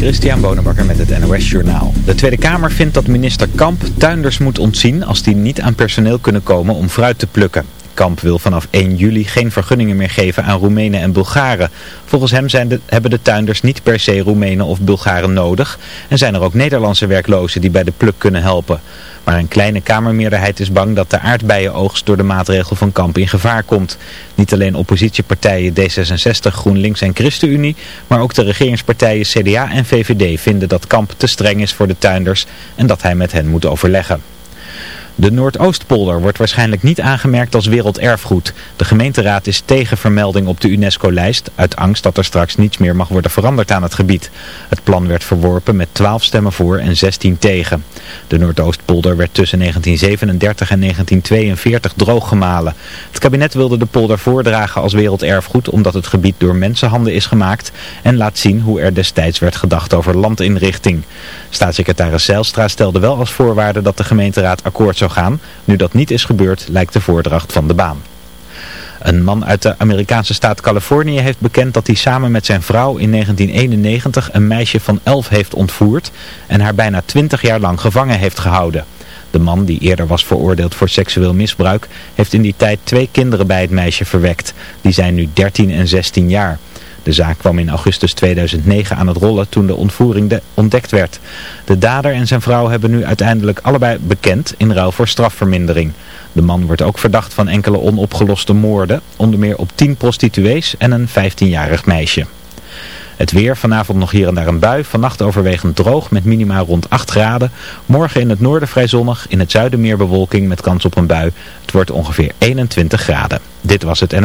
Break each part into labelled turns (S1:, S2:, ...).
S1: Christian Bonenbakker met het NOS Journaal. De Tweede Kamer vindt dat minister Kamp tuinders moet ontzien als die niet aan personeel kunnen komen om fruit te plukken. Kamp wil vanaf 1 juli geen vergunningen meer geven aan Roemenen en Bulgaren. Volgens hem zijn de, hebben de tuinders niet per se Roemenen of Bulgaren nodig en zijn er ook Nederlandse werklozen die bij de pluk kunnen helpen. Maar een kleine kamermeerderheid is bang dat de aardbeienoogst door de maatregel van Kamp in gevaar komt. Niet alleen oppositiepartijen D66, GroenLinks en ChristenUnie, maar ook de regeringspartijen CDA en VVD vinden dat Kamp te streng is voor de tuinders en dat hij met hen moet overleggen. De Noordoostpolder wordt waarschijnlijk niet aangemerkt als werelderfgoed. De gemeenteraad is tegen vermelding op de UNESCO-lijst, uit angst dat er straks niets meer mag worden veranderd aan het gebied. Het plan werd verworpen met 12 stemmen voor en 16 tegen. De Noordoostpolder werd tussen 1937 en 1942 drooggemalen. Het kabinet wilde de polder voordragen als werelderfgoed omdat het gebied door mensenhanden is gemaakt en laat zien hoe er destijds werd gedacht over landinrichting. Staatssecretaris Zijlstra stelde wel als voorwaarde dat de gemeenteraad akkoord zou gaan. Nu dat niet is gebeurd, lijkt de voordracht van de baan. Een man uit de Amerikaanse staat Californië heeft bekend dat hij samen met zijn vrouw in 1991 een meisje van 11 heeft ontvoerd en haar bijna 20 jaar lang gevangen heeft gehouden. De man, die eerder was veroordeeld voor seksueel misbruik, heeft in die tijd twee kinderen bij het meisje verwekt. Die zijn nu 13 en 16 jaar. De zaak kwam in augustus 2009 aan het rollen toen de ontvoering ontdekt werd. De dader en zijn vrouw hebben nu uiteindelijk allebei bekend in ruil voor strafvermindering. De man wordt ook verdacht van enkele onopgeloste moorden, onder meer op 10 prostituees en een 15-jarig meisje. Het weer, vanavond nog hier en daar een bui, vannacht overwegend droog met minima rond 8 graden. Morgen in het noorden vrij zonnig, in het zuiden meer bewolking met kans op een bui. Het wordt ongeveer 21 graden. Dit was het en...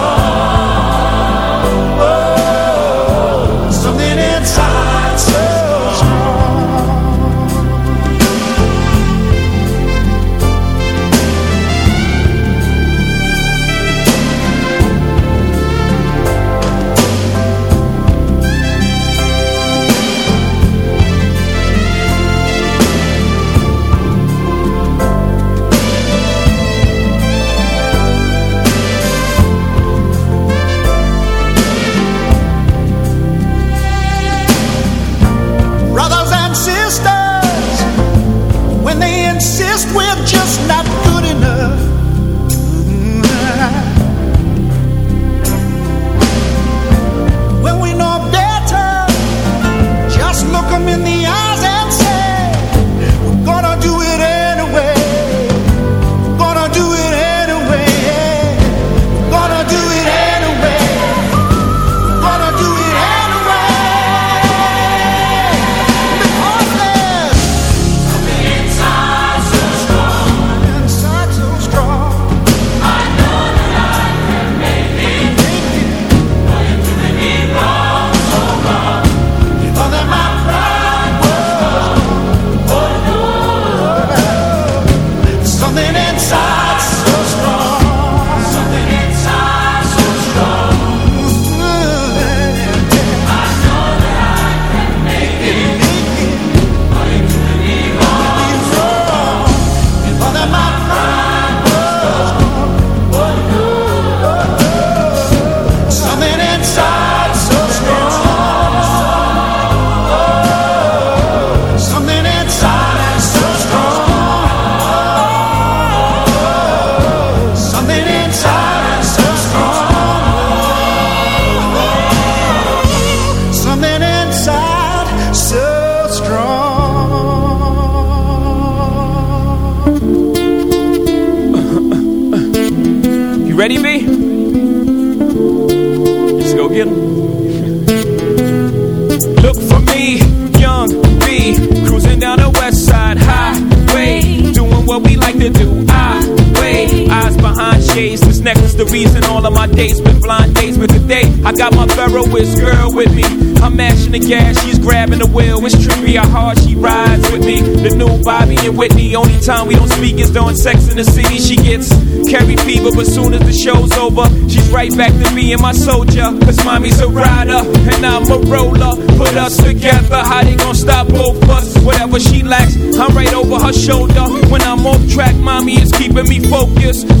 S2: Time we don't speak is during sex in the city. She gets carry fever, but soon as the show's over, she's right back to being my soldier. Cause mommy's a rider, and I'm a roller. Put us together, how they gonna stop both us? Whatever she lacks, I'm right over her shoulder. When I'm off track, mommy is keeping me focused.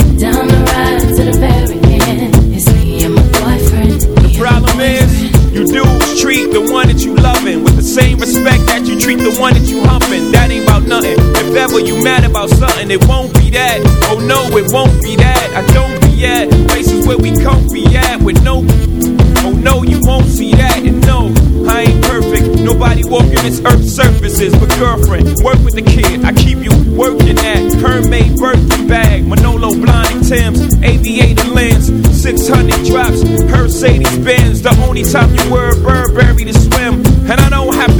S2: One that you humping. That ain't about nothing. If ever you mad about something, it won't be that. Oh no, it won't be that. I don't be at places where we comfy at with no Oh no, you won't see that. And no, I ain't perfect. Nobody walking this earth surfaces. But girlfriend, work with the kid. I keep you working at Hermès Birkin bag, Manolo blinding Tim's, aviator lens, 600 drops, Mercedes Benz. The only time you wear a Burberry to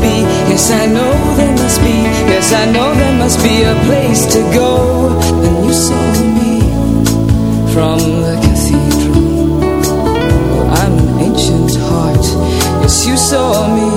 S3: be,
S4: yes I know there must be, yes I know there must be a place to go. And you saw me from the cathedral, oh, I'm an ancient heart, yes you saw me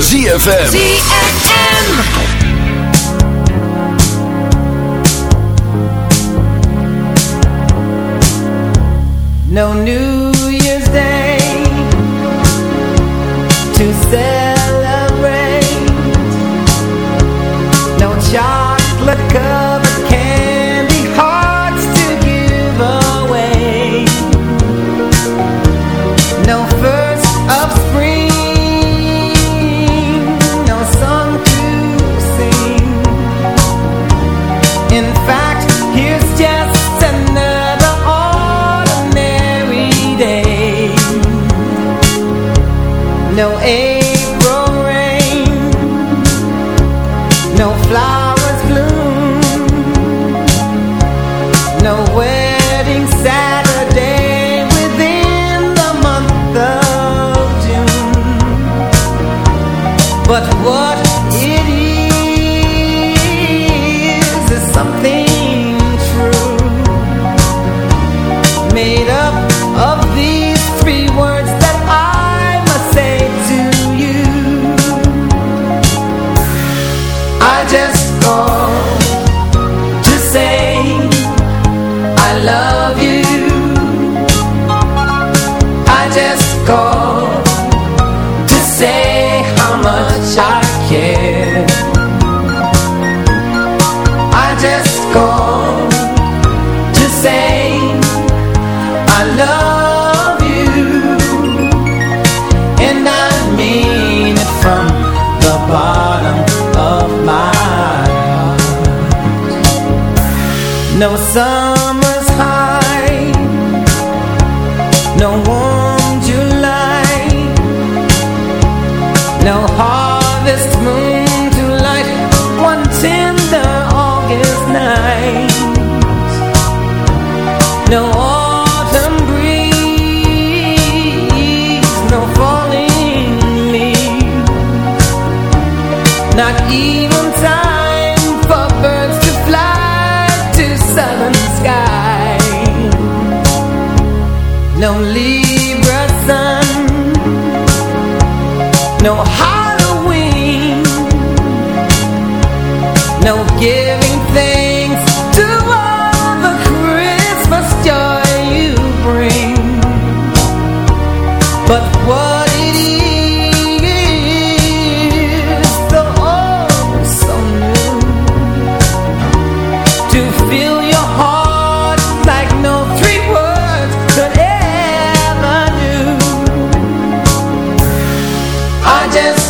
S5: ZFM.
S3: ZFM.
S6: No New just